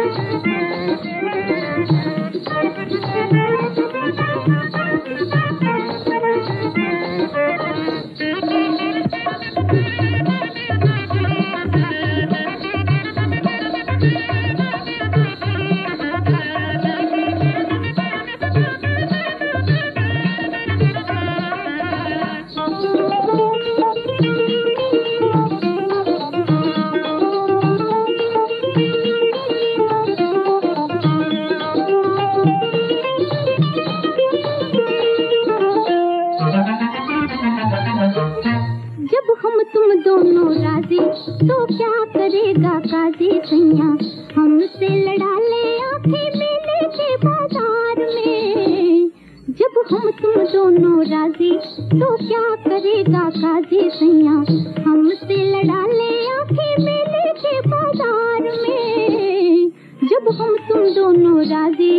Música जब हम तुम दोनों राज़ी तो क्या करेगा काजी सैया? हमसे लड़ा ले आँखें मेले के बाज़ार में। जब हम तुम दोनों राज़ी तो क्या करेगा काजी सैया? हमसे लड़ा ले आँखें मेले के बाज़ार में। जब हम तुम दोनों राज़ी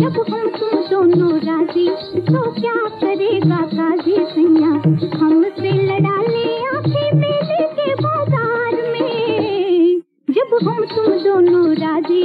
जब हम तुम दोनों राज़ी तो क्या करेगा काजी सैया? हमसे लड़ा ले आके मेले के बाज़ार में। जब हम तुम दोनों राज़ी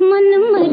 मन मग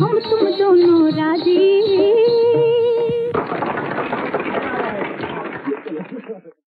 हम तुम दोनों राज़ी।